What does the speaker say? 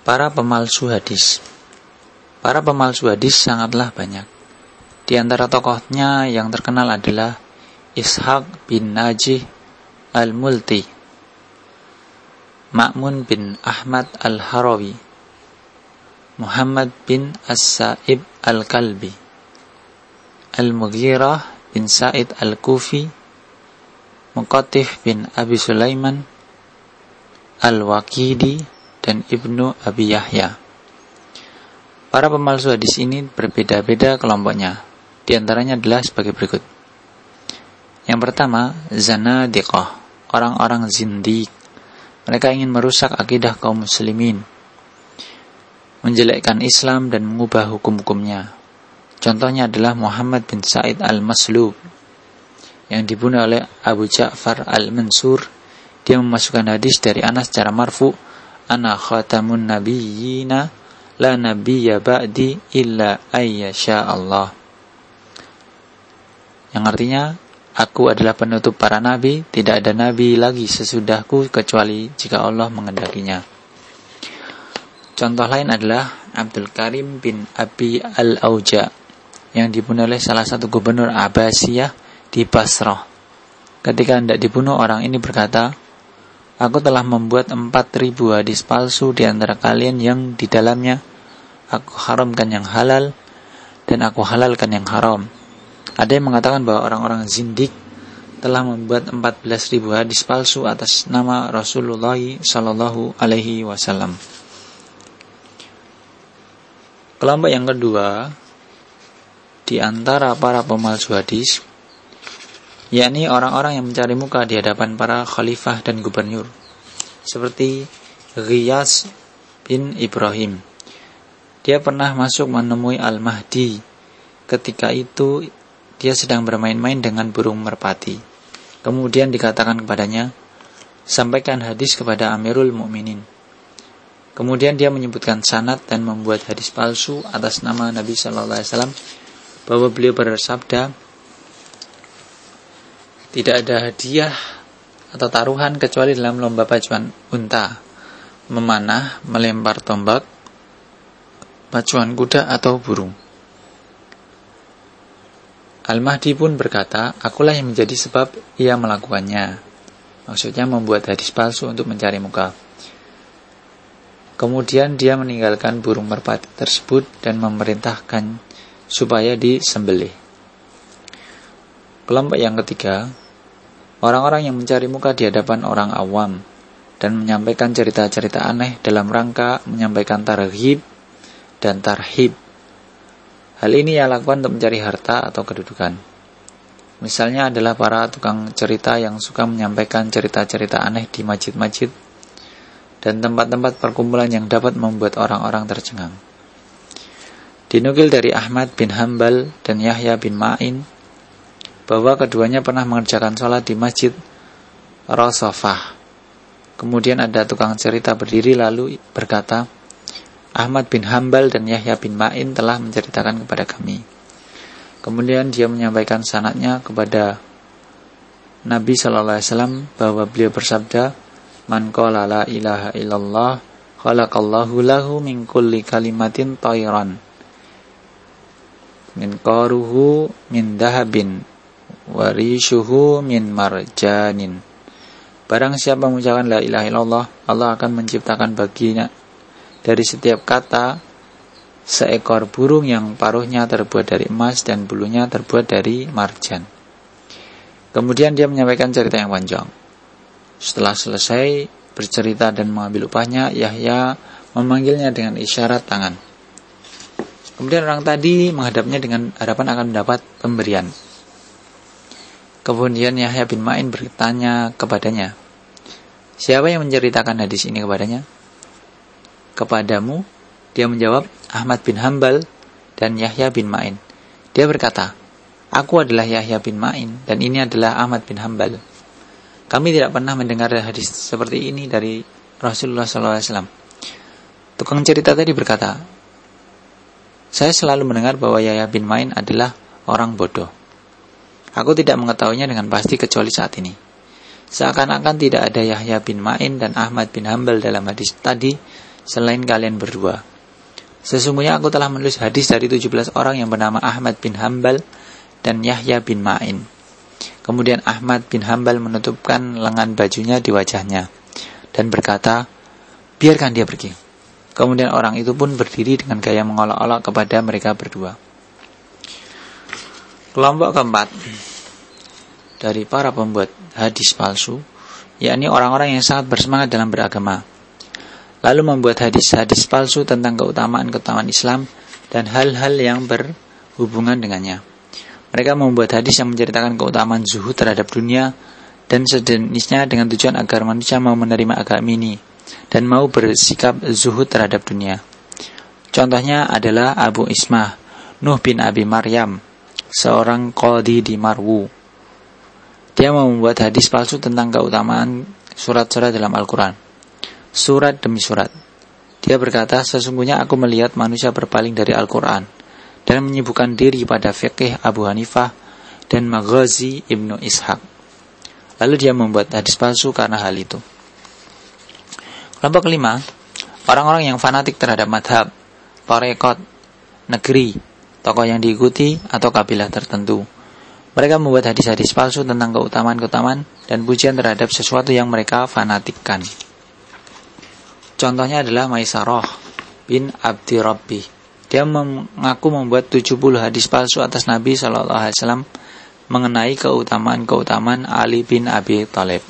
Para pemalsu hadis Para pemalsu hadis sangatlah banyak. Di antara tokohnya yang terkenal adalah Ishaq bin Najih al-Multi, Ma'mun bin Ahmad al-Harawi, Muhammad bin As-Sa'ib al-Kalbi, Al-Mughirah bin Sa'id al-Kufi, Muqatif bin Abi Sulaiman, Al-Waqidi, dan Ibnu Abi Yahya. Para pemalsu hadis ini berbeda-beda kelompoknya. Di antaranya adalah sebagai berikut. Yang pertama, zanadiqah, orang-orang zindik. Mereka ingin merusak akidah kaum muslimin, menjelekkan Islam dan mengubah hukum-hukumnya. Contohnya adalah Muhammad bin Said al-Maslub yang dibunuh oleh Abu Ja'far al-Mansur. Dia memasukkan hadis dari Anas secara marfu, "Ana khatamun nabiyyina la nabiyya ba'di illa ayyasha Allah." Yang artinya Aku adalah penutup para nabi, tidak ada nabi lagi sesudahku kecuali jika Allah mengendakinya. Contoh lain adalah Abdul Karim bin Abi Al-Auja yang dibunuh oleh salah satu gubernur Abbasiyah di Basrah. Ketika hendak dibunuh, orang ini berkata, Aku telah membuat 4000 hadis palsu di antara kalian yang di dalamnya aku haramkan yang halal dan aku halalkan yang haram ada yang mengatakan bahwa orang-orang zindik telah membuat 14.000 hadis palsu atas nama Rasulullah Shallallahu Alaihi Wasallam. Kelompok yang kedua di antara para pemalsu hadis, yakni orang-orang yang mencari muka di hadapan para khalifah dan gubernur, seperti Riyas bin Ibrahim. Dia pernah masuk menemui Al-Mahdi. Ketika itu dia sedang bermain-main dengan burung merpati. Kemudian dikatakan kepadanya, sampaikan hadis kepada Amirul Mukminin. Kemudian dia menyebutkan sanat dan membuat hadis palsu atas nama Nabi Shallallahu Alaihi Wasallam bahwa beliau bersabda, tidak ada hadiah atau taruhan kecuali dalam lomba pacuan unta, memanah, melempar tombak, pacuan kuda atau burung. Al-Mahdi pun berkata, akulah yang menjadi sebab ia melakukannya. Maksudnya membuat hadis palsu untuk mencari muka. Kemudian dia meninggalkan burung merpati tersebut dan memerintahkan supaya disembelih. Kelompok yang ketiga, orang-orang yang mencari muka di hadapan orang awam dan menyampaikan cerita-cerita aneh dalam rangka menyampaikan tarhib dan tarhib Hal ini ia lakukan untuk mencari harta atau kedudukan. Misalnya adalah para tukang cerita yang suka menyampaikan cerita-cerita aneh di masjid-masjid dan tempat-tempat perkumpulan yang dapat membuat orang-orang tercengang. Dinukil dari Ahmad bin Hambal dan Yahya bin Ma'in bahwa keduanya pernah mengerjakan sholat di masjid Rosofah. Kemudian ada tukang cerita berdiri lalu berkata, Ahmad bin Hambal dan Yahya bin Ma'in telah menceritakan kepada kami. Kemudian dia menyampaikan sanatnya kepada Nabi Shallallahu Alaihi Wasallam bahwa beliau bersabda, "Man qala la ilaha illallah khalaqallahu lahu min kulli kalimatin tayran min qaruhu min dahabin warishuhu min marjanin." Barang siapa mengucapkan la ilaha illallah, Allah akan menciptakan baginya dari setiap kata seekor burung yang paruhnya terbuat dari emas dan bulunya terbuat dari marjan. Kemudian dia menyampaikan cerita yang panjang. Setelah selesai bercerita dan mengambil upahnya, Yahya memanggilnya dengan isyarat tangan. Kemudian orang tadi menghadapnya dengan harapan akan mendapat pemberian. Kemudian Yahya bin Ma'in bertanya kepadanya, Siapa yang menceritakan hadis ini kepadanya? kepadamu? Dia menjawab, Ahmad bin Hambal dan Yahya bin Ma'in. Dia berkata, Aku adalah Yahya bin Ma'in dan ini adalah Ahmad bin Hambal. Kami tidak pernah mendengar hadis seperti ini dari Rasulullah SAW. Tukang cerita tadi berkata, Saya selalu mendengar bahwa Yahya bin Ma'in adalah orang bodoh. Aku tidak mengetahuinya dengan pasti kecuali saat ini. Seakan-akan tidak ada Yahya bin Ma'in dan Ahmad bin Hambal dalam hadis tadi selain kalian berdua. Sesungguhnya aku telah menulis hadis dari 17 orang yang bernama Ahmad bin Hambal dan Yahya bin Ma'in. Kemudian Ahmad bin Hambal menutupkan lengan bajunya di wajahnya dan berkata, biarkan dia pergi. Kemudian orang itu pun berdiri dengan gaya mengolok-olok kepada mereka berdua. Kelompok keempat dari para pembuat hadis palsu, yakni orang-orang yang sangat bersemangat dalam beragama, lalu membuat hadis-hadis palsu tentang keutamaan-keutamaan Islam dan hal-hal yang berhubungan dengannya. Mereka membuat hadis yang menceritakan keutamaan zuhud terhadap dunia dan sejenisnya dengan tujuan agar manusia mau menerima agama ini dan mau bersikap zuhud terhadap dunia. Contohnya adalah Abu Ismah, Nuh bin Abi Maryam, seorang qadi di Marwu. Dia membuat hadis palsu tentang keutamaan surat-surat dalam Al-Quran. Surat demi surat. Dia berkata, sesungguhnya aku melihat manusia berpaling dari Al-Quran dan menyibukkan diri pada fikih Abu Hanifah dan Maghazi Ibnu Ishaq. Lalu dia membuat hadis palsu karena hal itu. Kelompok kelima, orang-orang yang fanatik terhadap madhab, torekot, negeri, tokoh yang diikuti, atau kabilah tertentu. Mereka membuat hadis-hadis palsu tentang keutamaan-keutamaan dan pujian terhadap sesuatu yang mereka fanatikkan. Contohnya adalah Maisarah bin Abdi Rabbi. Dia mengaku membuat 70 hadis palsu atas Nabi Shallallahu Alaihi Wasallam mengenai keutamaan-keutamaan Ali bin Abi Thalib.